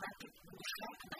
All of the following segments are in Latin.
на шаг на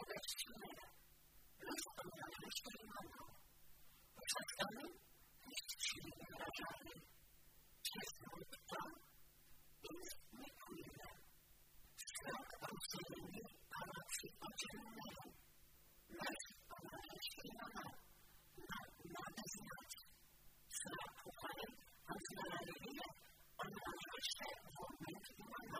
coversione, l'uso della nostra mano, per saltare e ci liberare. Questa libertà è un'equina, sarà ausente alla situazione, la situazione, la madre, sarà pure anche la via, o la nostra momento di mano,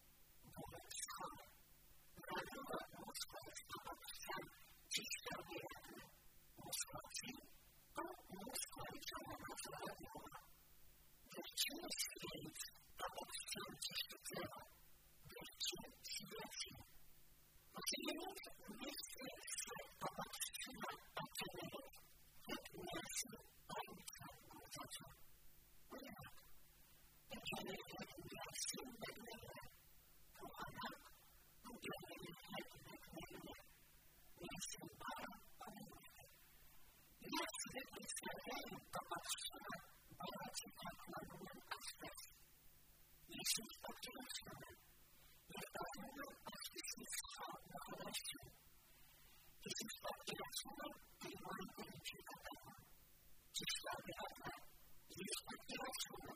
spiritual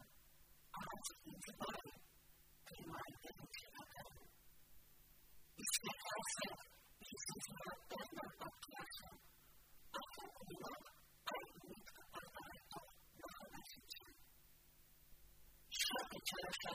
art in the body, in my. You